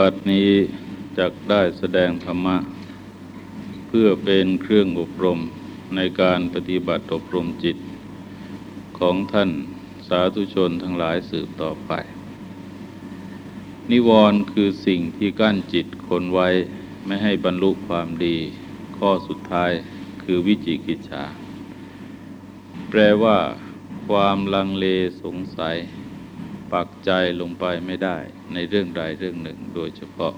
บัดนี้จักได้แสดงธรรมะ เพื่อเป็นเครื่องอบรมในการปฏิบัติอบรมจิต ของท่านสาธุชนทั้งหลายสืบต่อไป นิวรณ์คือสิ่งที่กั้นจิตคนไว้ไม่ให้บรรลุความดี ข้อสุดท้ายคือวิจิกิจฉาแปลว่า ความลังเลสงสัย ปักใจลงไปไม่ได้ในเรื่องใดเรื่องหนึ่งโดยเฉพาะ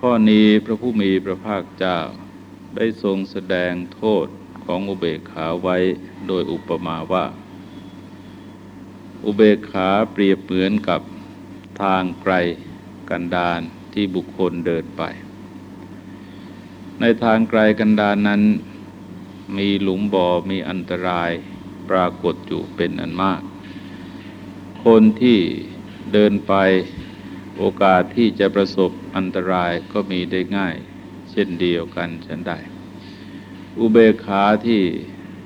ข้อนี้พระผู้มีพระภาคเจ้าได้ทรงแสดงโทษของอุเบกขาไว้โดยอุปมาว่า อุเบกขาเปรียบเหมือนกับทางไกลกันดานที่บุคคลเดินไป ในทางไกลกันดานนั้น มีหลุมบ่อมีอันตรายปรากฏอยู่เป็นอันมาก คนที่เดินไปโอกาสที่จะประสบอันตรายก็มีได้ง่าย เช่นเดียวกันฉันใดอุเบกขาที่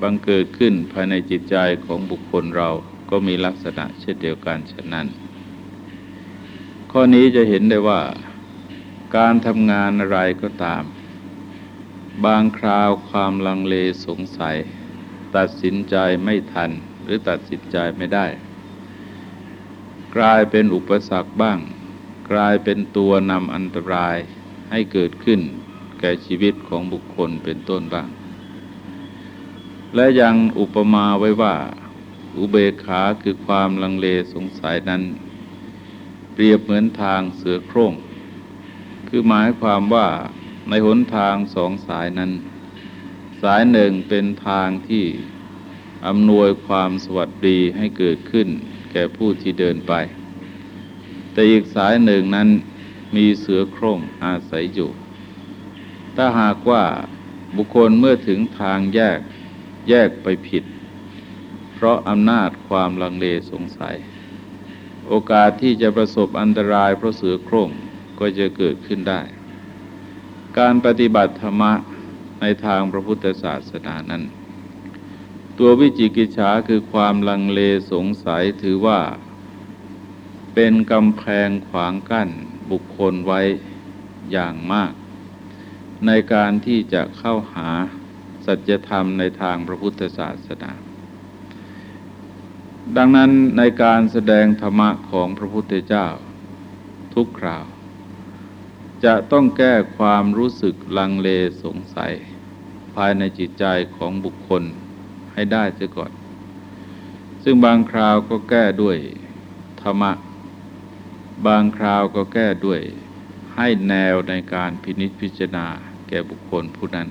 บังเกิดขึ้นภายในจิตใจของบุคคลเราก็มีลักษณะเช่นเดียวกันฉะนั้น ข้อนี้จะเห็นได้ว่า การทำงานอะไรก็ตาม บางคราวความลังเลสงสัย ตัดสินใจไม่ทันหรือตัดสินใจไม่ได้ กลายเป็นอุปสรรคบ้าง กลายเป็นตัวนำอันตรายให้เกิดขึ้น แก่ชีวิตของบุคคลเป็นต้นบ้าง และยังอุปมาไว้ว่า อุเบกขาคือความลังเลสงสัยนั้น เปรียบเหมือนทางเสือโคร่ง คือหมายความว่าในหนทางสองสายนั้น สายหนึ่งเป็นทางที่อำนวยความสวัสดีให้เกิดขึ้น แก่ผู้ที่เดินไป แต่อีกสายหนึ่งนั้นมีเสือโคร่งอาศัยอยู่ ถ้าหากว่าบุคคลเมื่อถึงทางแยกแยกไปผิด เพราะอำนาจความลังเลสงสัย โอกาสที่จะประสบอันตรายเพราะเสือโคร่งก็จะเกิดขึ้นได้ การปฏิบัติธรรมะในทางพระพุทธศาสนานั้น ตัววิจิกิจฉาคือความลังเลสงสัยถือว่า เป็นกำแพงขวางกั้นบุคคลไว้อย่างมาก ในการที่จะเข้าหาสัจธรรมในทางพระพุทธศาสนา ดังนั้นในการแสดงธรรมะของพระพุทธเจ้า ทุกคราว จะต้องแก้ความรู้สึกลังเลสงสัย ภายในจิตใจของบุคคล ให้ได้เสียก่อน ซึ่งบางคราวก็แก้ด้วยธรรมะ บางคราวก็แก้ด้วยให้แนวในการพินิจพิจารณาแก่บุคคลผู้นั้น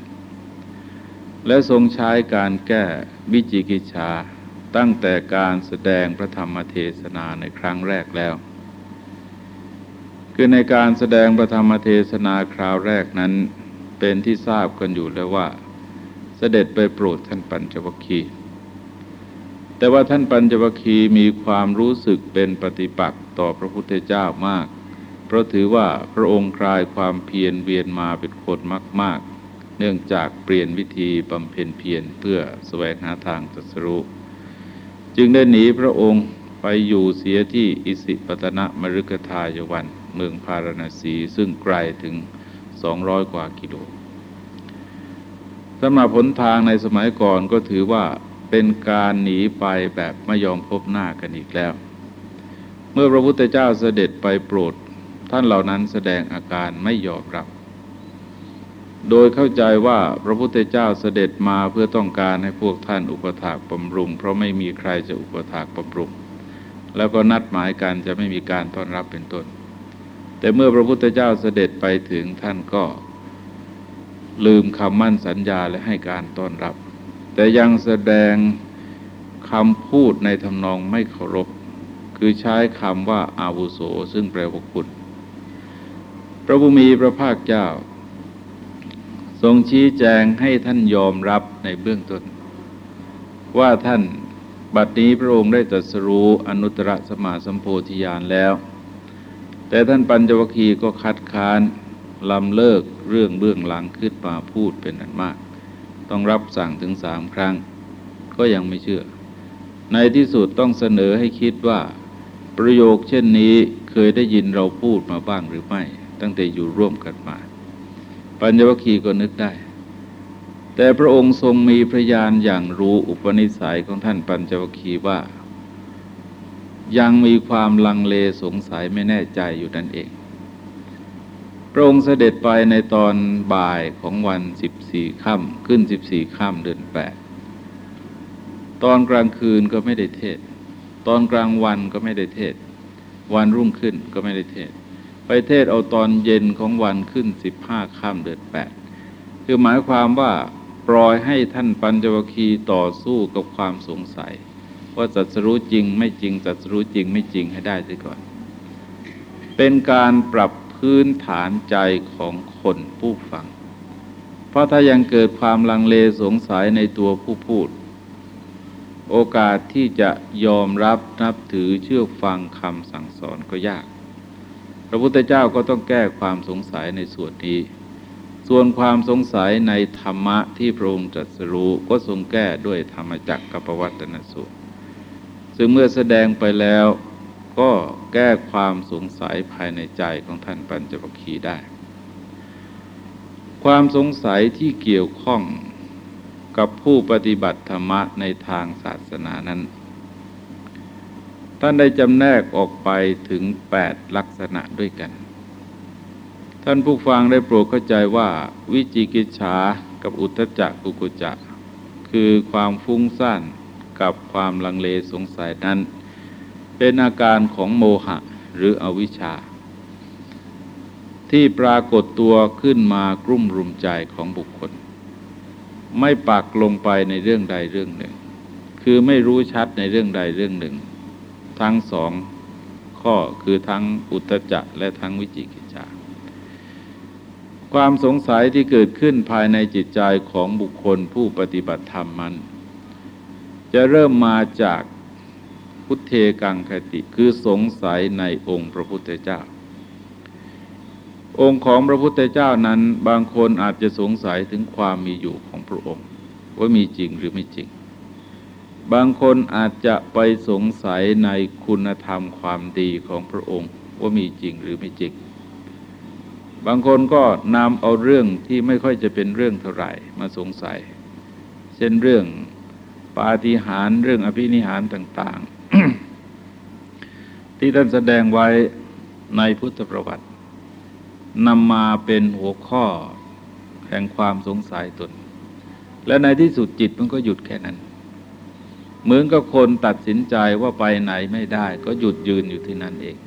และทรงใช้การแก้วิจิกิจชาตั้งแต่การแสดงพระธรรมเทศนาในครั้งแรกแล้ว คือในการแสดงพระธรรมเทศนาคราวแรกนั้นเป็นที่ทราบกันอยู่แล้วว่า เสด็จไปโปรดท่านปัญจวัคคีย์แต่ว่าท่านปัญจวัคคีย์มีความรู้สึกเป็นปฏิปักษ์ต่อพระพุทธเจ้ามาก เพราะถือว่าพระองค์คลายความเพียรเวียนมาเป็นคนมาก ๆ เนื่องจากเปลี่ยนวิธีบำเพ็ญเพียรเพื่อแสวงหาทางตัสรู้จึงได้หนีพระองค์ไปอยู่เสียที่อิสิปตนะมฤคทายวัน เมืองพาราณสีซึ่งไกลถึง 200 กว่ากิโล สำหรับผลทางในสมัยก่อนก็ถือว่าเป็นการหนีไปแบบไม่ยอมพบหน้ากันอีกแล้ว เมื่อพระพุทธเจ้าเสด็จไปโปรด ท่านเหล่านั้นแสดงอาการไม่ยอมรับ โดยเข้าใจว่าพระพุทธเจ้าเสด็จมาเพื่อต้องการให้พวกท่านอุปถากบำรุง เพราะไม่มีใครจะอุปถากบำรุง แล้วก็นัดหมายกันจะไม่มีการต้อนรับเป็นต้น แต่เมื่อพระพุทธเจ้าเสด็จไปถึงท่านก็ ลืมคำมั่นสัญญาและให้การต้อนรับ แต่ยังแสดงคำพูดในทำนองไม่เคารพ คือใช้คำว่าอาวุโสซึ่งแปลว่าคุณ พระผู้มีพระภาคเจ้า ทรงชี้แจงให้ท่านยอมรับในเบื้องต้น ว่าท่านบัดนี้พระองค์ได้ตรัสรู้อนุตตรสมาสัมโพธิญาณแล้ว แต่ท่านปัญจวคีก็คัดค้าน ลำเลิกเรื่องเบื้องหลังขึ้นมาพูดเป็นอันมาก ต้องรับสั่งถึงสามครั้ง ก็ยังไม่เชื่อ ในที่สุดต้องเสนอให้คิดว่า ประโยคเช่นนี้เคยได้ยินเราพูดมาบ้างหรือไม่ ตั้งแต่อยู่ร่วมกันมา ปัญญวคีก็นึกได้ แต่พระองค์ทรงมีพยานอย่างรู้อุปนิสัยของท่านปัญจวคีว่า ยังมีความลังเลสงสัยไม่แน่ใจอยู่นั่นเอง ระองค์เสด็จไปในตอนบ่ายของวันสิบสี่ค่ำขึ้นสิบสี่ค่ำเดือนแปดตอนกลางคืนก็ไม่ได้เทศ ตอนกลางวันก็ไม่ได้เทศ วันรุ่งขึ้นก็ไม่ได้เทศ ไปเทศเอาตอนเย็นของวันขึ้นสิบห้าค่ำเดือนแปดคือหมายความว่าปล่อยให้ท่านปัญจวคีต่อสู้กับความสงสัย ว่าจัสรู้จริงไม่จริงจัสรู้จริงไม่จริงให้ได้ซะก่อน เป็นการปรับ พื้นฐานใจของคนผู้ฟัง เพราะถ้ายังเกิดความลังเลสงสัยในตัวผู้พูด โอกาสที่จะยอมรับนับถือเชื่อฟังคำสั่งสอนก็ยาก พระพุทธเจ้าก็ต้องแก้ความสงสัยในส่วนนี้ ส่วนความสงสัยในธรรมะที่พระองค์ตรัสรู้ก็ทรงแก้ด้วยธรรมจักรกับปวัตนสูตรซึ่งเมื่อแสดงไปแล้ว ก็แก้ความสงสัยภายในใจของท่านปัญจวัคคีย์ได้ ความสงสัยที่เกี่ยวข้องกับผู้ปฏิบัติธรรมะในทางศาสนานั้น ท่านได้จำแนกออกไปถึงแปดลักษณะด้วยกัน ท่านผู้ฟังได้โปรดเข้าใจว่าวิจิกิจฉากับอุทจักกุกุจักคือความฟุ้งซ่านกับความลังเลสงสัยนั้น เป็นอาการของโมหะหรืออวิชชา ที่ปรากฏตัวขึ้นมากรุ่มรุมใจของบุคคล ไม่ปักลงไปในเรื่องใดเรื่องหนึ่ง คือไม่รู้ชัดในเรื่องใดเรื่องหนึ่ง ทั้งสองข้อคือทั้งอุตจักและทั้งวิจิกิจาความสงสัยที่เกิดขึ้นภายในจิตใจของบุคคลผู้ปฏิบัติธรรมมัน จะเริ่มมาจาก พุทเทกังคติคือสงสัยในองค์พระพุทธเจ้า องค์ของพระพุทธเจ้านั้นบางคนอาจจะสงสัยถึงความมีอยู่ของพระองค์ ว่ามีจริงหรือไม่จริง บางคนอาจจะไปสงสัยในคุณธรรมความดีของพระองค์ ว่ามีจริงหรือไม่จริง บางคนก็นำเอาเรื่องที่ไม่ค่อยจะเป็นเรื่องเท่าไหร่มาสงสัย เช่นเรื่องปาฏิหาริย์เรื่องอภินิหารต่างๆ ที่ท่านแสดงไว้ในพุทธประวัตินำมาเป็นหัวข้อแห่งความสงสัยตน และในที่สุดจิตมันก็หยุดแค่นั้น เหมือนกับคนตัดสินใจว่าไปไหนไม่ได้ ก็หยุดยืนอยู่ที่นั่นเอง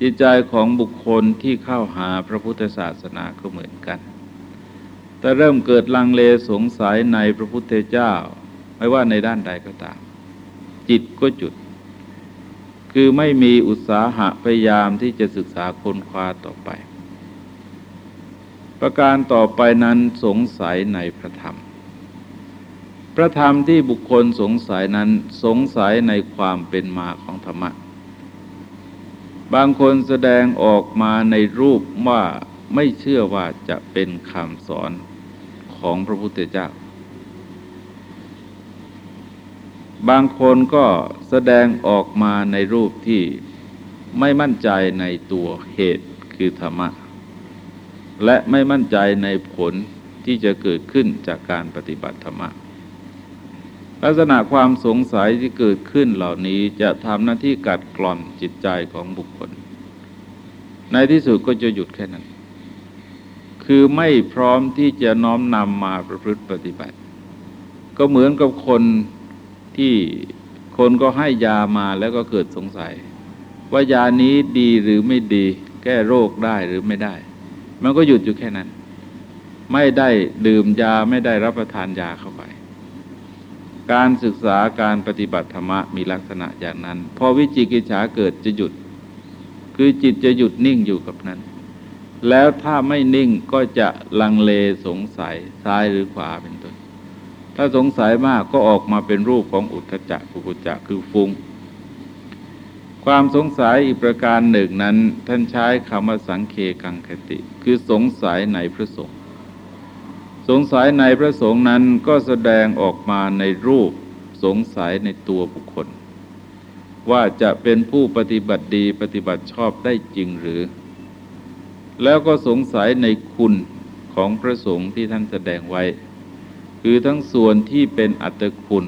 จิตใจของบุคคลที่เข้าหาพระพุทธศาสนาก็เหมือนกัน แต่เริ่มเกิดลังเลสงสัยในพระพุทธเจ้า ไม่ว่าในด้านใดก็ตาม จิตก็จุด คือไม่มีอุตสาหะพยายามที่จะศึกษาค้นคว้าต่อไป ประการต่อไปนั้นสงสัยในพระธรรม พระธรรมที่บุคคลสงสัยนั้นสงสัยในความเป็นมาของธรรมะ บางคนแสดงออกมาในรูปว่าไม่เชื่อว่าจะเป็นคำสอนของพระพุทธเจ้า บางคนก็แสดงออกมาในรูปที่ไม่มั่นใจในตัวเหตุคือธรรมะ และไม่มั่นใจในผลที่จะเกิดขึ้นจากการปฏิบัติธรรมะ ลักษณะความสงสัยที่เกิดขึ้นเหล่านี้จะทำหน้าที่กัดกร่อนจิตใจของบุคคล ในที่สุดก็จะหยุดแค่นั้น คือไม่พร้อมที่จะน้อมนำมาประพฤติปฏิบัติ ก็เหมือนกับคน ที่คนก็ให้ยามาแล้วก็เกิดสงสัย ว่ายานี้ดีหรือไม่ดี แก้โรคได้หรือไม่ได้ มันก็หยุดอยู่แค่นั้น ไม่ได้ดื่มยาไม่ได้รับประทานยาเข้าไป การศึกษาการปฏิบัติธรรมมีลักษณะอย่างนั้น พอวิจิกิจฉาเกิดจะหยุด คือจิตจะหยุดนิ่งอยู่กับนั้น แล้วถ้าไม่นิ่งก็จะลังเลสงสัยซ้ายหรือขวาเป็นต้น ถ้าสงสัยมากก็ออกมาเป็นรูปของอุทธจักกุกุจักคือฟุง้ง ความสงสัยอีกประการหนึ่งนั้น ท่านใช้คำว่าสังเคกังคติ คือสงสัยในพระสงฆ์สงสัยในพระสงฆ์นั้นก็แสดงออกมาในรูปสงสัยในตัวบุคคล ว่าจะเป็นผู้ปฏิบัติดีปฏิบัติชอบได้จริงหรือ แล้วก็สงสัยในคุณของพระสงฆ์ที่ท่านแสดงไว้ คือทั้งส่วนที่เป็นอัตคุณ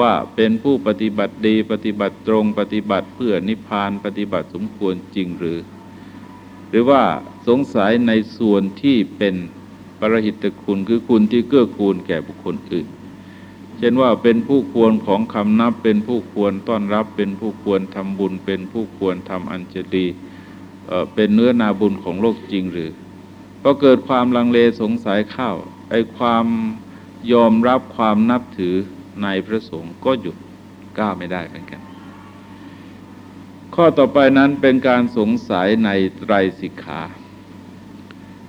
ว่าเป็นผู้ปฏิบัติดีปฏิบัติตรงปฏิบัติเพื่อนิพพานปฏิบัติสมควรจริงหรือ หรือว่าสงสัยในส่วนที่เป็นปรหิตคุณคือคุณที่เกื้อกูลแก่บุคคลอื่น เช่นว่าเป็นผู้ควรของคำนับ เป็นผู้ควรต้อนรับ เป็นผู้ควรทำบุญ เป็นผู้ควรทำอัญเชลีเป็นเนื้อนาบุญของโลกจริงหรือพอเกิดความลังเลสงสัยเข้าไอความ ยอมรับความนับถือในพระสงฆ์ก็หยุดก้าวไม่ได้เหมือนกัน ข้อต่อไปนั้นเป็นการสงสัยในไตรสิกขา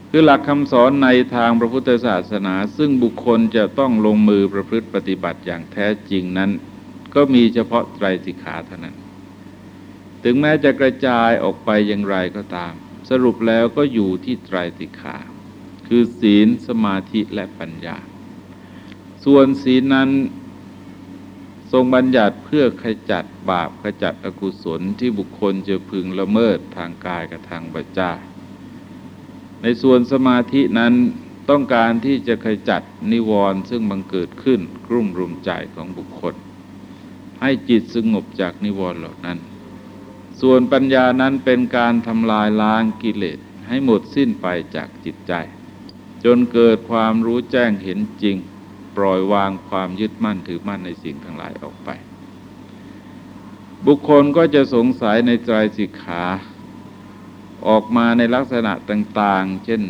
คือหลักคำสอนในทางพระพุทธศาสนา ซึ่งบุคคลจะต้องลงมือประพฤติปฏิบัติอย่างแท้จริงนั้น ก็มีเฉพาะไตรสิกขาเท่านั้น ถึงแม้จะกระจายออกไปอย่างไรก็ตาม สรุปแล้วก็อยู่ที่ไตรสิกขา คือศีลสมาธิและปัญญา ส่วนศีลนั้นทรงบัญญัติเพื่อขจัดบาปขจัดอกุศลที่บุคคลจะพึงละเมิดทางกายกับทางบัจจาในส่วนสมาธินั้นต้องการที่จะขจัดนิวรณ์ซึ่งบังเกิดขึ้นกลุ่มรุมใจของบุคคล ให้จิตสงบจากนิวรณ์เหล่านั้น ส่วนปัญญานั้นเป็นการทำลายล้างกิเลสให้หมดสิ้นไปจากจิตใจ จนเกิดความรู้แจ้งเห็นจริง ปล่อยวางความยึดมั่นถือมั่นในสิ่งทั้งหลายออกไป บุคคลก็จะสงสัยในใจสิกขาออกมาในลักษณะต่างๆ เช่น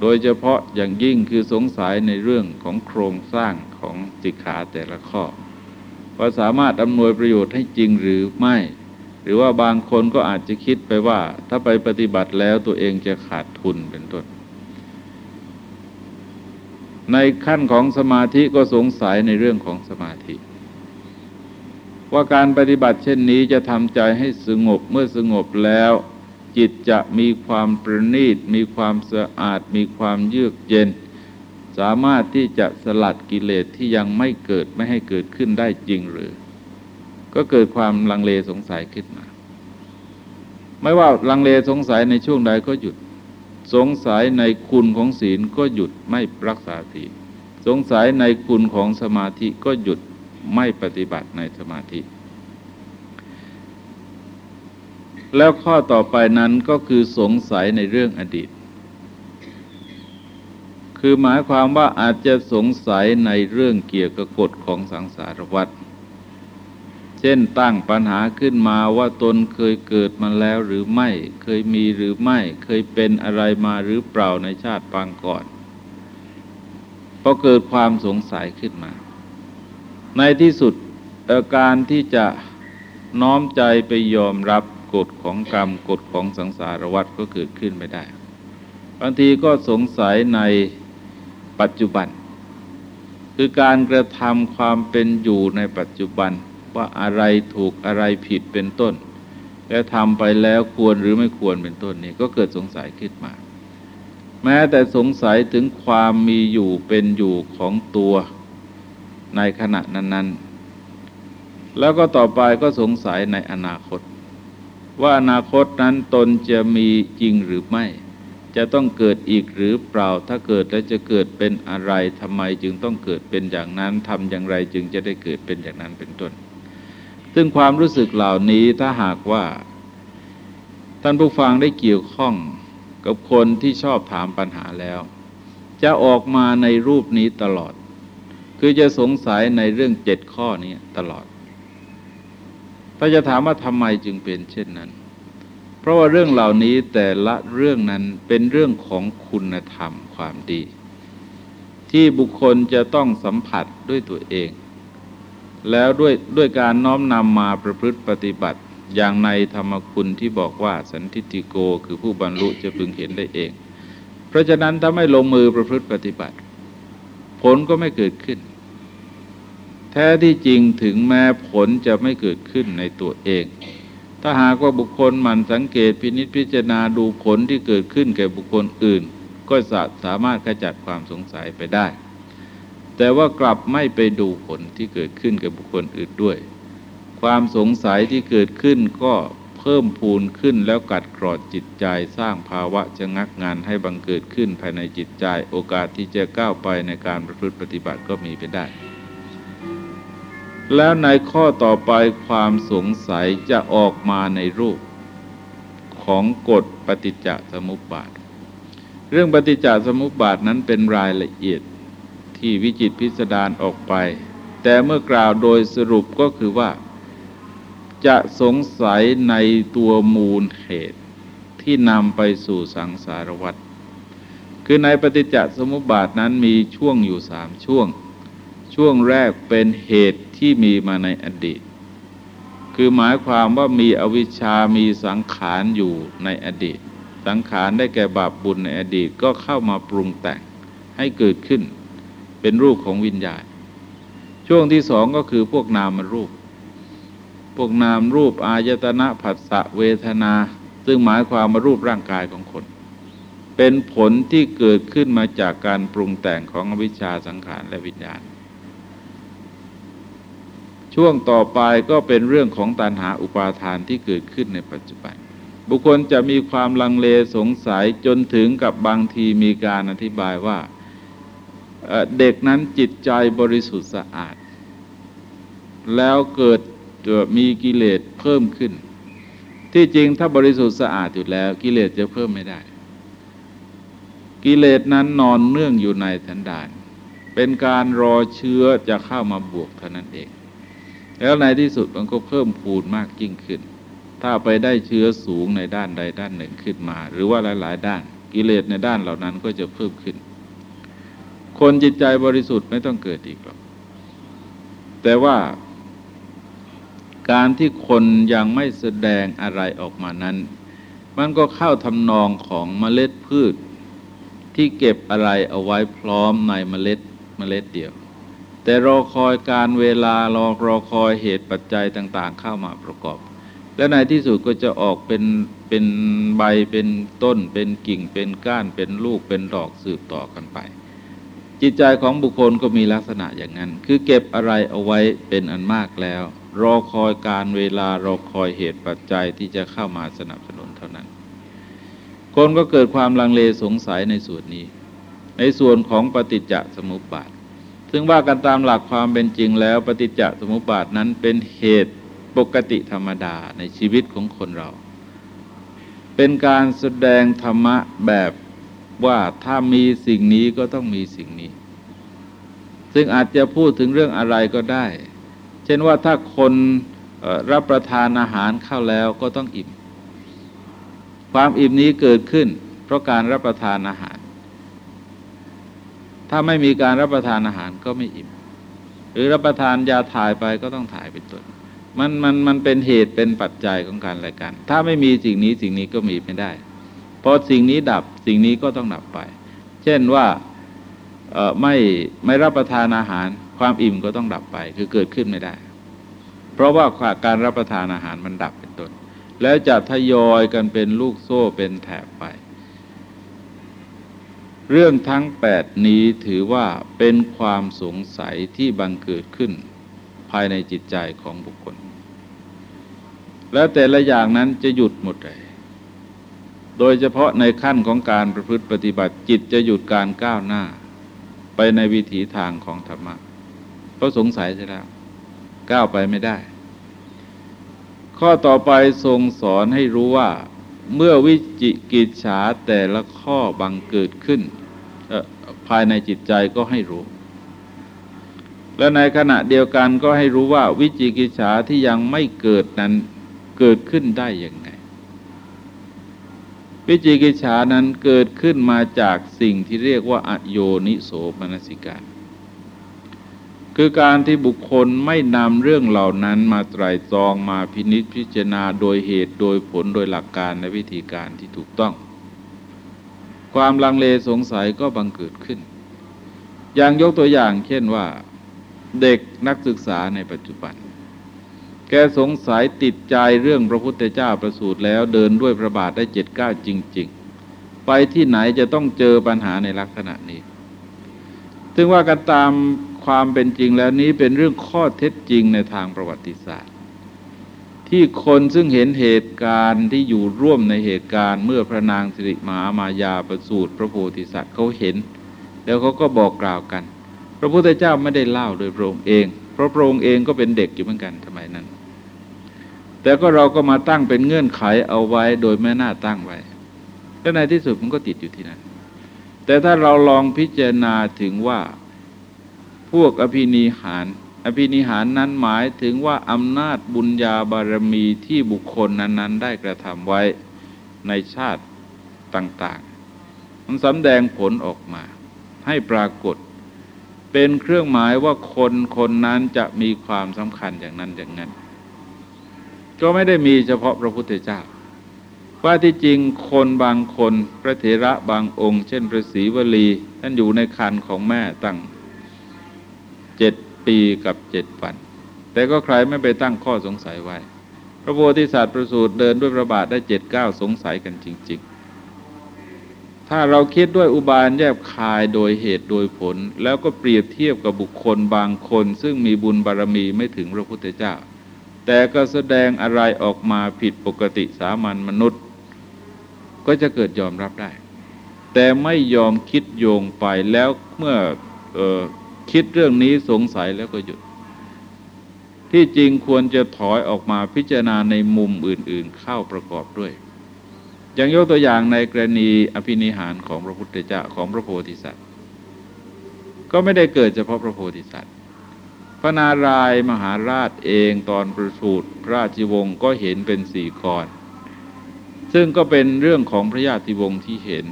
โดยเฉพาะอย่างยิ่งคือสงสัยในเรื่องของโครงสร้างของสิกขาแต่ละข้อ ว่าสามารถอำนวยประโยชน์ให้จริงหรือไม่ หรือว่าบางคนก็อาจจะคิดไปว่า ถ้าไปปฏิบัติแล้วตัวเองจะขาดทุนเป็นต้น ในขั้นของสมาธิก็สงสัยในเรื่องของสมาธิ ว่าการปฏิบัติเช่นนี้จะทำใจให้สงบเมื่อสงบแล้ว จิตจะมีความประณีต มีความสะอาด มีความเยือกเย็น สามารถที่จะสลัดกิเลสที่ยังไม่เกิดไม่ให้เกิดขึ้นได้จริงหรือ ก็เกิดความลังเลสงสัยขึ้นมา ไม่ว่าลังเลสงสัยในช่วงใดก็หยุด สงสัยในคุณของศีลก็หยุดไม่รักษาศีล สงสัยในคุณของสมาธิก็หยุดไม่ปฏิบัติในสมาธิ แล้วข้อต่อไปนั้นก็คือสงสัยในเรื่องอดีต คือหมายความว่าอาจจะสงสัยในเรื่องเกี่ยวกับกฎของสังสารวัฏ เช่นตั้งปัญหาขึ้นมาว่าตนเคยเกิดมาแล้วหรือไม่ เคยมีหรือไม่ เคยเป็นอะไรมาหรือเปล่าในชาติปางก่อนพอเกิดความสงสัยขึ้นมา ในที่สุดการที่จะน้อมใจไปยอมรับกฎของกรรมกฎของสังสารวัฏก็เกิดขึ้นไม่ได้ บางทีก็สงสัยในปัจจุบัน คือการกระทำความเป็นอยู่ในปัจจุบัน ว่าอะไรถูกอะไรผิดเป็นต้น แล้วทำไปแล้วควรหรือไม่ควรเป็นต้นนี่ก็เกิดสงสัยขึ้นมา แม้แต่สงสัยถึงความมีอยู่เป็นอยู่ของตัวในขณะนั้น ๆ แล้วก็ต่อไปก็สงสัยในอนาคต ว่าอนาคตนั้นตนจะมีจริงหรือไม่ จะต้องเกิดอีกหรือเปล่า ถ้าเกิดแล้วจะเกิดเป็นอะไรทำไมจึงต้องเกิดเป็นอย่างนั้นทำอย่างไรจึงจะได้เกิดเป็นอย่างนั้นเป็นต้น ซึ่งความรู้สึกเหล่านี้ถ้าหากว่า ท่านผู้ฟังได้เกี่ยวข้องกับคนที่ชอบถามปัญหาแล้ว จะออกมาในรูปนี้ตลอด คือจะสงสัยในเรื่องเจ็ดข้อนี้ตลอด ถ้าจะถามว่าทำไมจึงเป็นเช่นนั้น เพราะว่าเรื่องเหล่านี้แต่ละเรื่องนั้นเป็นเรื่องของคุณธรรมความดี ที่บุคคลจะต้องสัมผัสด้วยตัวเอง แล้วด้วยด้วยการน้อมนำมาประพฤติปฏิบัติ อย่างในธรรมคุณที่บอกว่าสันทิติโกคือผู้บรรลุจะพึงเห็นได้เอง เพราะฉะนั้นถ้าไม่ลงมือประพฤติปฏิบัติ ผลก็ไม่เกิดขึ้น แท้ที่จริงถึงแม้ผลจะไม่เกิดขึ้นในตัวเอง ถ้าหากว่าบุคคลมันสังเกตพินิจพิจารณาดูผลที่เกิดขึ้นแก่บุคคลอื่น ก็สามารถขจัดความสงสัยไปได้ แต่ว่ากลับไม่ไปดูผลที่เกิดขึ้นกับบุคคลอื่นด้วย ความสงสัยที่เกิดขึ้นก็เพิ่มพูนขึ้นแล้วกัดกรอดจิตใจสร้างภาวะจะงักงานให้บังเกิดขึ้นภายในจิตใจ โอกาสที่จะก้าวไปในการประพฤติปฏิบัติก็มีไปได้ แล้วในข้อต่อไปความสงสัยจะออกมาในรูปของกฎปฏิจจสมุปบาท เรื่องปฏิจจสมุปบาทนั้นเป็นรายละเอียด ที่วิจิตพิสดารออกไป แต่เมื่อกล่าวโดยสรุปก็คือว่า จะสงสัยในตัวมูลเหตุที่นำไปสู่สังสารวัฏคือในปฏิจจสมุปบาทนั้นมีช่วงอยู่สามช่วง ช่วงแรกเป็นเหตุที่มีมาในอดีต คือหมายความว่ามีอวิชชามีสังขารอยู่ในอดีต สังขารได้แก่บาปบุญในอดีตก็เข้ามาปรุงแต่งให้เกิดขึ้น เป็นรูปของวิญญาณ ช่วงที่สองก็คือพวกนามรูป พวกนามรูปอายตนะผัสสะเวทนา ซึ่งหมายความมารูปร่างกายของคน เป็นผลที่เกิดขึ้นมาจากการปรุงแต่งของอวิชชาสังขารและวิญญาณ ช่วงต่อไปก็เป็นเรื่องของตัณหาอุปาทานที่เกิดขึ้นในปัจจุบันบุคคลจะมีความลังเลสงสัยจนถึงกับบางทีมีการอธิบายว่า เด็กนั้นจิตใจบริสุทธิ์สะอาด แล้วเกิดมีกิเลสเพิ่มขึ้น ที่จริงถ้าบริสุทธิ์สะอาดอยู่แล้ว กิเลสจะเพิ่มไม่ได้ กิเลสนั้นนอนเนื่องอยู่ในสันดาน เป็นการรอเชื้อจะเข้ามาบวกเท่านั้นเอง แล้วในที่สุดมันก็เพิ่มพูนมากยิ่งขึ้น ถ้าไปได้เชื้อสูงในด้านใดด้านหนึ่งขึ้นมา หรือว่าหลาย ๆ ด้าน กิเลสในด้านเหล่านั้นก็จะเพิ่มขึ้น คนจิตใจบริสุทธิ์ไม่ต้องเกิดอีกหรอก แต่ว่าการที่คนยังไม่แสดงอะไรออกมานั้น มันก็เข้าทำนองของเมล็ดพืช ที่เก็บอะไรเอาไว้พร้อมในเมล็ดเมล็ดเดียว แต่รอคอยการเวลารอรอคอยเหตุปัจจัยต่างๆ เข้ามาประกอบ และในที่สุดก็จะออกเป็นเป็นใบเป็นต้น เป็นกิ่งเป็นก้านเป็นลูกเป็นดอกสืบต่อกันไป จิตใจของบุคคลก็มีลักษณะอย่างนั้น คือเก็บอะไรเอาไว้เป็นอันมากแล้ว รอคอยการเวลารอคอยเหตุปัจจัยที่จะเข้ามาสนับสนุนเท่านั้น คนก็เกิดความลังเลสงสัยในส่วนนี้ ในส่วนของปฏิจจสมุปบาท ซึ่งว่ากันตามหลักความเป็นจริงแล้ว ปฏิจจสมุปบาทนั้นเป็นเหตุปกติธรรมดาในชีวิตของคนเรา เป็นการแสดงธรรมะแบบ ว่าถ้ามีสิ่งนี้ก็ต้องมีสิ่งนี้ ซึ่งอาจจะพูดถึงเรื่องอะไรก็ได้ เช่นว่าถ้าคนรับประทานอาหารเข้าแล้วก็ต้องอิ่ม ความอิ่มนี้เกิดขึ้น เพราะการรับประทานอาหาร ถ้าไม่มีการรับประทานอาหารก็ไม่อิ่ม หรือรับประทานยาถ่ายไปก็ต้องถ่ายเป็นต้นมันมันมันเป็นเหตุเป็นปัจจัยของการอะไรกัน ถ้าไม่มีสิ่งนี้สิ่งนี้ก็มีไม่ได้ พอสิ่งนี้ดับสิ่งนี้ก็ต้องดับไป เช่นว่าไม่ไม่รับประทานอาหาร ความอิ่มก็ต้องดับไป คือเกิดขึ้นไม่ได้ เพราะว่าการรับประทานอาหารมันดับเป็นต้นแล้วจะทยอยกันเป็นลูกโซ่เป็นแถบไป เรื่องทั้งแปดนี้ถือว่าเป็นความสงสัยที่บังเกิดขึ้นภายในจิตใจของบุคคล แล้วแต่ละอย่างนั้นจะหยุดหมดเลย โดยเฉพาะในขั้นของการประพฤติปฏิบัติจิตจะหยุดการก้าวหน้า ไปในวิถีทางของธรรมะเพราะสงสัยใช่แล้ว ก้าวไปไม่ได้ ข้อต่อไปทรงสอนให้รู้ว่า เมื่อวิจิกิจฉาแต่ละข้อบังเกิดขึ้น ภายในจิตใจก็ให้รู้ และในขณะเดียวกันก็ให้รู้ว่า วิจิกิจฉาที่ยังไม่เกิดนั้นเกิดขึ้นได้อย่างไง วิจิกิจฉานั้นเกิดขึ้นมาจากสิ่งที่เรียกว่าอโยนิโสมนสิการ คือการที่บุคคลไม่นำเรื่องเหล่านั้นมาไตรตรองมาพินิจพิจารณาโดยเหตุโดยผลโดยหลักการและวิธีการที่ถูกต้อง ความลังเลสงสัยก็บังเกิดขึ้น อย่างยกตัวอย่างเช่นว่า เด็กนักศึกษาในปัจจุบัน แกสงสัยติดใจเรื่องพระพุทธเจ้าประสูติแล้วเดินด้วยพระบาทได้เจ็ดก้าจริง ๆ ไปที่ไหนจะต้องเจอปัญหาในลักษณะนี้ ซึ่งว่ากันตามความเป็นจริงแล้วนี้เป็นเรื่องข้อเท็จจริงในทางประวัติศาสตร์ ที่คนซึ่งเห็นเหตุการณ์ที่อยู่ร่วมในเหตุการณ์เมื่อพระนางสิริมหามายาประสูติพระโพธิสัตว์เขาเห็น แล้วเขาก็บอกกล่าวกัน พระพุทธเจ้าไม่ได้เล่าโดยพระองค์เอง เพราะพระองค์เองก็เป็นเด็กอยู่เหมือนกันทำไมนั้น แต่ก็เราก็มาตั้งเป็นเงื่อนไขเอาไว้โดยไม่น่าตั้งไว้แล้วในที่สุดมันก็ติดอยู่ที่นั้นแต่ถ้าเราลองพิจารณาถึงว่าพวกอภินิหาร อภินิหารนั้นหมายถึงว่าอำนาจบุญญาบารมีที่บุคคลนั้น ๆ ได้กระทำไว้ในชาติต่าง ๆ มันสำแดงผลออกมา ให้ปรากฏ เป็นเครื่องหมายว่าคนคนนั้นจะมีความสำคัญอย่างนั้นอย่างนั้น ก็ไม่ได้มีเฉพาะพระพุทธเจ้า ว่าที่จริงคนบางคนพระเถระบางองค์ เช่นพระศรีวลีท่านอยู่ในคันของแม่ตั้งเจ็ดปีกับเจ็ดวัน แต่ก็ใครไม่ไปตั้งข้อสงสัยไว้ พระโพธิสัตว์ประสูติเดินด้วยประบาทได้เจ็ดเก้าสงสัยกันจริง ๆ ถ้าเราคิดด้วยอุบายแยบคายโดยเหตุโดยผล แล้วก็เปรียบเทียบกับบุคคลบางคน ซึ่งมีบุญบารรมีไม่ถึงพระพุทธเจ้า แต่ก็แสดงอะไรออกมาผิดปกติสามัญมนุษย์ ก็จะเกิดยอมรับได้ แต่ไม่ยอมคิดโยงไปแล้วเมื่อออคิดเรื่องนี้สงสัยแล้วก็หยุด ที่จริงควรจะถอยออกมาพิจารณาในมุมอื่น ๆ เข้าประกอบด้วยอย่างยกตัวอย่างในกรณีอภินิหารของพระพุทธเจ้าของพระโพธิสัตว์ ก็ไม่ได้เกิดเฉพาะพระโพธิสัตว์ พระนารายมหาราชเองตอนประสูติพระราชวงศ์ก็เห็นเป็นสี่กรซึ่งก็เป็นเรื่องของพระญาติวงศ์ที่เห็น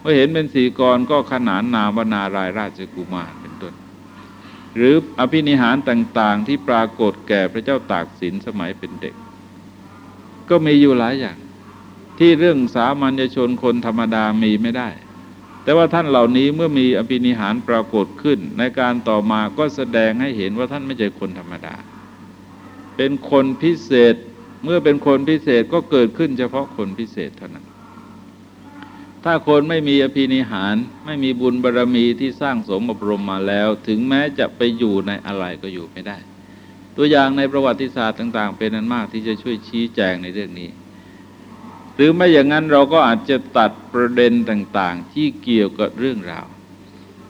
เมื่อเห็นเป็นสี่กรก็ขนานนามวนารายราชกุมารเป็นต้น หรืออภินิหารต่างๆที่ปรากฏแก่พระเจ้าตากสินสมัยเป็นเด็ก ก็มีอยู่หลายอย่าง ที่เรื่องสามัญชนคนธรรมดามีไม่ได้ แต่ว่าท่านเหล่านี้เมื่อมีอภินิหารปรากฏขึ้น ในการต่อมาก็แสดงให้เห็นว่าท่านไม่ใช่คนธรรมดา เป็นคนพิเศษเมื่อเป็นคนพิเศษก็เกิดขึ้นเฉพาะคนพิเศษเท่านั้น ถ้าคนไม่มีอภินิหาร ไม่มีบุญบารรมีที่สร้างสมอบรมมาแล้ว ถึงแม้จะไปอยู่ในอะไรก็อยู่ไม่ได้ ตัวอย่างในประวัติศาสตร์ต่าง ๆ เป็นนั้นมากที่จะช่วยชี้แจงในเรื่องนี้ หรือไม่อย่างนั้นเราก็อาจจะตัดประเด็นต่างๆ ที่เกี่ยวกับเรื่องราว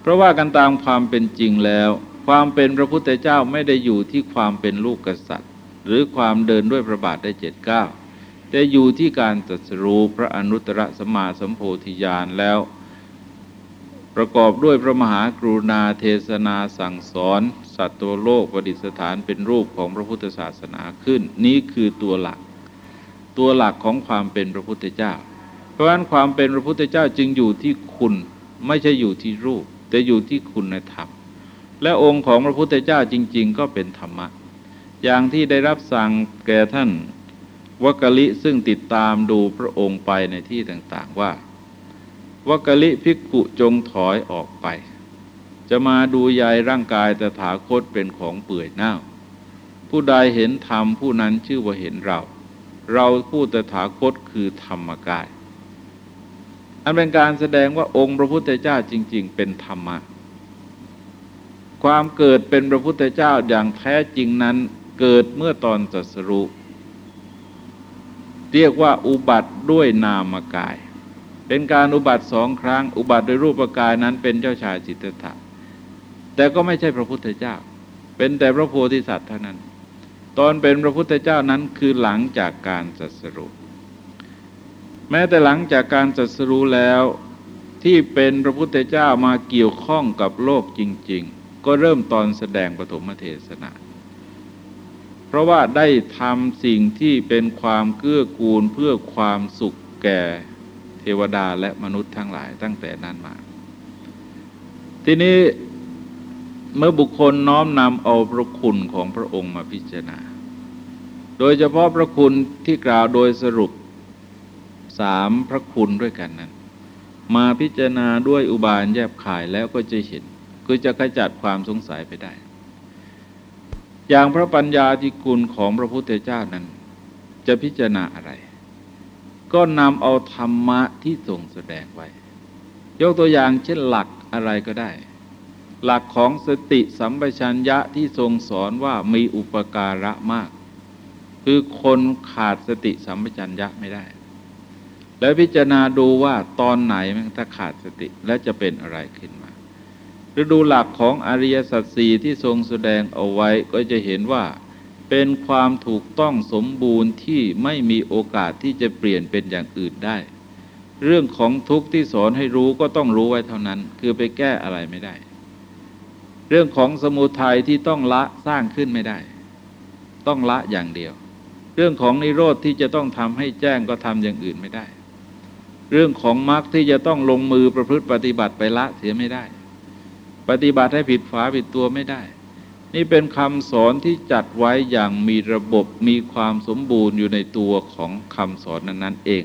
เพราะว่ากันตามความเป็นจริงแล้ว ความเป็นพระพุทธเจ้าไม่ได้อยู่ที่ความเป็นลูกกษัตริย์ หรือความเดินด้วยพระบาทได้เจ็ดเก้าแต่อยู่ที่การตรัสรู้พระอนุตตรสมมาสัมโพธิญาณแล้ว ประกอบด้วยพระมหากรุณาเทศนาสั่งสอน สัตว์ตัวโลกประดิษฐานเป็นรูปของพระพุทธศาสนาขึ้น นี้คือตัวหลัก ตัวหลักของความเป็นพระพุทธเจ้า เพราะฉะนั้นความเป็นพระพุทธเจ้าจึงอยู่ที่คุณไม่ใช่อยู่ที่รูป แต่อยู่ที่คุณในธรรม และองค์ของพระพุทธเจ้าจริง ๆ ก็เป็นธรรมะ อย่างที่ได้รับสั่งแก่ท่านวักลิซึ่งติดตามดูพระองค์ไปในที่ต่างๆว่าวักลิภิกขุจงถอยออกไป จะมาดูยายร่างกายแต่ถาคตเป็นของเปื่อยเน่า ผู้ใดเห็นธรรมผู้นั้นชื่อว่าเห็นเรา เราผู้ตถาคตคือธรรมกาย อันเป็นการแสดงว่าองค์พระพุทธเจ้าจริง ๆ เป็นธรรมะ ความเกิดเป็นพระพุทธเจ้าอย่างแท้จริงนั้นเกิดเมื่อตอนจัสรุเรียกว่าอุบัติด้วยนามกาย เป็นการอุบัติสองครั้ง อุบัติโดยรูปกายนั้นเป็นเจ้าชายจิตตถะแต่ก็ไม่ใช่พระพุทธเจ้า เป็นแต่พระโพธิสัตว์เท่านั้น ตอนเป็นพระพุทธเจ้านั้นคือหลังจากการจัสรุแม้แต่หลังจากการจัสรุแล้วที่เป็นพระพุทธเจ้ามาเกี่ยวข้องกับโลกจริง ๆ ก็เริ่มตอนแสดงปฐมเทศนา เพราะว่าได้ทำสิ่งที่เป็นความเกื้อกูลเพื่อความสุขแก่เทวดาและมนุษย์ทั้งหลายตั้งแต่นั้นมา ทีนี้ เมื่อบุคคลน้อมนำเอาพระคุณของพระองค์มาพิจารณา โดยเฉพาะพระคุณที่กล่าวโดยสรุปสามพระคุณด้วยกันนั้น มาพิจารณาด้วยอุบายแยบขายแล้วก็จะเห็น คือจะขจัดความสงสัยไปได้ อย่างพระปัญญาที่คุณของพระพุทธเจ้านั้น จะพิจารณาอะไร ก็นำเอาธรรมะที่ทรงแสดงไว้ ยกตัวอย่างเช่นหลักอะไรก็ได้ หลักของสติสัมปชัญญะที่ทรงสอนว่ามีอุปการะมาก คือคนขาดสติสัมปชัญญะไม่ได้ แล้วพิจารณาดูว่าตอนไหนมันถ้าขาดสติแล้วจะเป็นอะไรขึ้นมาหรือดูหลักของอริยสัจสี่ที่ทรงแสดงเอาไว้ก็จะเห็นว่า เป็นความถูกต้องสมบูรณ์ที่ไม่มีโอกาสที่จะเปลี่ยนเป็นอย่างอื่นได้ เรื่องของทุกข์ที่สอนให้รู้ก็ต้องรู้ไว้เท่านั้น คือไปแก้อะไรไม่ได้ เรื่องของสมุทัยที่ต้องละสร้างขึ้นไม่ได้ ต้องละอย่างเดียว เรื่องของนิโรธที่จะต้องทำให้แจ้งก็ทำอย่างอื่นไม่ได้ เรื่องของมรรคที่จะต้องลงมือประพฤติปฏิบัติไปละเสียไม่ได้ ปฏิบัติให้ผิดฝาผิดตัวไม่ได้ นี่เป็นคำสอนที่จัดไว้อย่างมีระบบมีความสมบูรณ์อยู่ในตัวของคำสอนนั้นๆเอง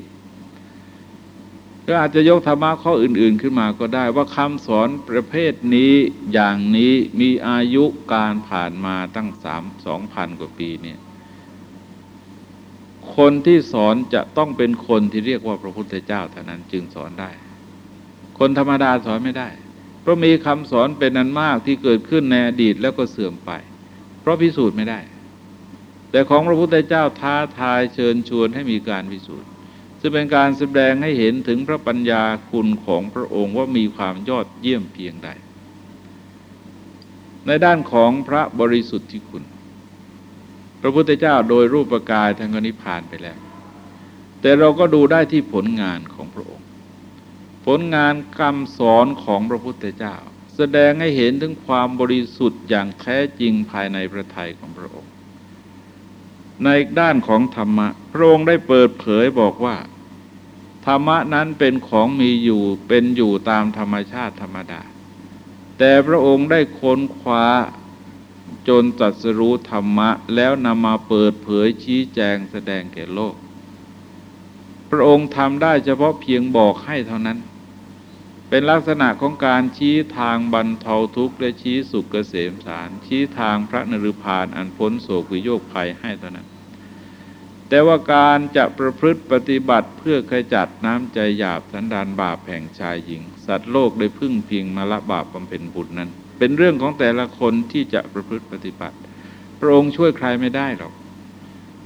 ก็อาจจะยกธรรมะข้ออื่น ๆขึ้นมาก็ได้ว่าคำสอนประเภทนี้อย่างนี้มีอายุการผ่านมาตั้งสามสองพันกว่าปีเนี่ยคนที่สอนจะต้องเป็นคนที่เรียกว่าพระพุทธเจ้าเท่านั้นจึงสอนได้ คนธรรมดาสอนไม่ได้ เพราะมีคำสอนเป็นนันมากที่เกิดขึ้นในอดีตแล้วก็เสื่อมไป เพราะพิสูจน์ไม่ได้ แต่ของพระพุทธเจ้าท้าทายเชิญชวนให้มีการพิสูจน์ ซึ่งเป็นการแสดงให้เห็นถึงพระปัญญาคุณของพระองค์ว่ามีความยอดเยี่ยมเพียงใด ในด้านของพระบริสุทธิ์ที่คุณ พระพุทธเจ้าโดยรูปกายทางนิพพานไปแล้ว แต่เราก็ดูได้ที่ผลงานของพระองค์ ผลงานคำสอนของพระพุทธเจ้า แสดงให้เห็นถึงความบริสุทธิ์อย่างแท้จริงภายในพระทัยของพระองค์ ในด้านของธรรมะ พระองค์ได้เปิดเผยบอกว่า ธรรมะนั้นเป็นของมีอยู่เป็นอยู่ตามธรรมชาติธรรมดา แต่พระองค์ได้ค้นคว้าจนจัดสรู้ธรรมะ แล้วนำมาเปิดเผยชี้แจงแสดงแก่โลก พระองค์ทำได้เฉพาะเพียงบอกให้เท่านั้น เป็นลักษณะของการชี้ทางบรรเทาทุกข์และชี้สุขเกษมสาร ชี้ทางพระนรุพานอันพ้นโศกวิโยคภัยให้เท่านั้น แต่ว่าการจะประพฤติปฏิบัติเพื่อขจัดน้ำใจหยาบสันดานบาปแห่งชายหญิง สัตว์โลกได้พึ่งพิงมาละบาปบำเพ็ญบุญนั้น เป็นเรื่องของแต่ละคนที่จะประพฤติปฏิบัติ พระองค์ช่วยใครไม่ได้หรอก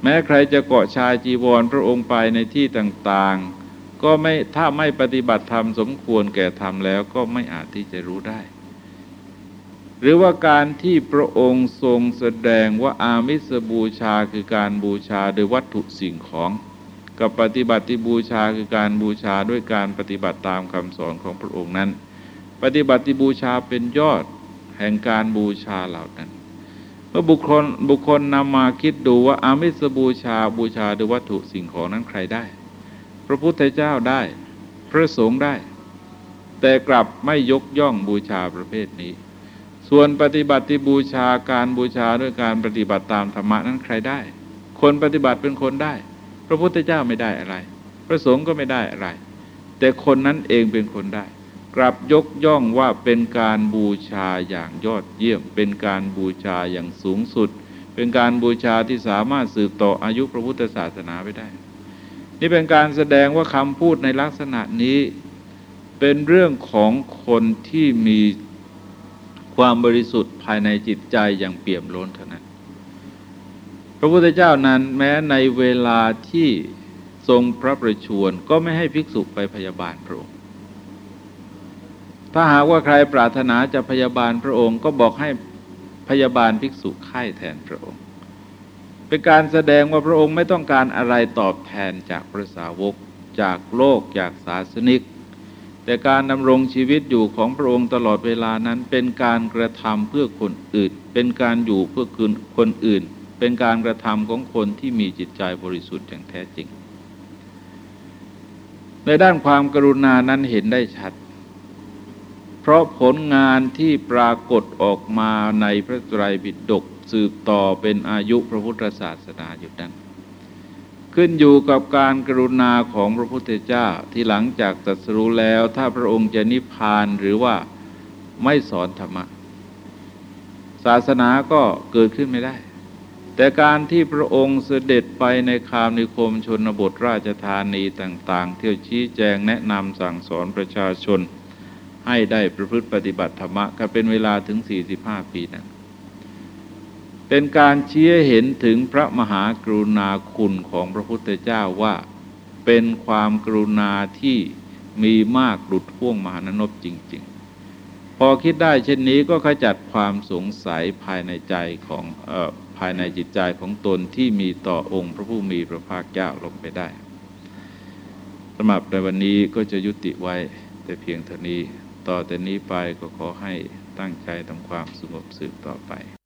แม้ใครจะเกาะชายจีวรพระองค์ไปในที่ต่างๆ ก็ไม่ถ้าไม่ปฏิบัติธรรมสมควรแก่ธรรมแล้วก็ไม่อาจที่จะรู้ได้ หรือว่าการที่พระองค์ทรงแสดงว่าอามิสบูชาคือการบูชาโดยวัตถุสิ่งของ กับปฏิบัติบูชาคือการบูชาด้วยการปฏิบัติตามคำสอนของพระองค์นั้น ปฏิบัติบูชาเป็นยอดแห่งการบูชาเหล่านั้นเมื่อบุคคลบุคคลนำมาคิดดูว่าอามิสบูชาบูชาโดยวัตถุสิ่งของนั้นใครได้ ระพุทธเจ้าได้ พระสงฆ์ได้ แต่กลับไม่ยกย่องบูชาประเภทนี้ ส่วนปฏิบัติบูชาการบูชาด้วยการปฏิบัติตามธรรมะนั้นใครได้ คนปฏิบัติเป็นคนได้ พระพุทธเจ้าไม่ได้อะไร พระสงฆ์ก็ไม่ได้อะไร แต่คนนั้นเองเป็นคนได้ กลับยกย่องว่าเป็นการบูชาอย่างยอดเยี่ยม เป็นการบูชาอย่างสูงสุด เป็นการบูชาที่สามารถสืบต่ออายุพระพุทธศาสนาไปได้ นี่เป็นการแสดงว่าคำพูดในลักษณะนี้ เป็นเรื่องของคนที่มีความบริสุทธิ์ภายในจิตใจอย่างเปี่ยมล้นเท่านั้น พระพุทธเจ้านั้นแม้ในเวลาที่ทรงพระประชวรก็ไม่ให้ภิกษุไปพยาบาลพระองค์ ถ้าหากว่าใครปรารถนาจะพยาบาลพระองค์ ก็บอกให้พยาบาลภิกษุไข้แทนพระองค์ เป็นการแสดงว่าพระองค์ไม่ต้องการอะไรตอบแทนจากพระสาวก จากโลกจากศาสนิก แต่การดำรงชีวิตอยู่ของพระองค์ตลอดเวลานั้นเป็นการกระทำเพื่อคนอื่น เป็นการอยู่เพื่อคืนคนอื่น เป็นการกระทำของคนที่มีจิตใจบริสุทธิ์อย่างแท้จริง ในด้านความกรุณานั้นเห็นได้ชัดเพราะผลงานที่ปรากฏออกมาในพระไตรปิฎก สืบต่อเป็นอายุพระพุทธศาสนาอยู่นั้นขึ้นอยู่กับการกรุณาของพระพุทธเจ้าที่หลังจากตรัสรู้แล้ว ถ้าพระองค์จะนิพพานหรือว่าไม่สอนธรรมะ ศาสนาก็เกิดขึ้นไม่ได้ แต่การที่พระองค์เสด็จไปในคามนิคมชนบทราชธานีต่าง ๆ เที่ยวชี้แจงแนะนำสั่งสอนประชาชน ให้ได้ประพฤติปฏิบัติธรรมะก็เป็นเวลาถึง 45 ปีนั้น เป็นการเชี้เห็นถึงพระมหากรุณาคุณของพระพุทธเจ้าว่า เป็นความกรุณาที่มีมากหลุดพ่วงมหานนบจริง ๆ พอคิดได้เช่นนี้ก็ขจัดความสงสัยภายในใจของออภายในจิตใจของตนที่มีต่อองค์พระผู้มีพระภาคเจ้าลงไปได้สำหรับในวันนี้ก็จะยุติไว้แต่เพียงเท่านี้ ต่อแต่นี้ไปก็ขอให้ตั้งใจทำความสงบสืบต่อไป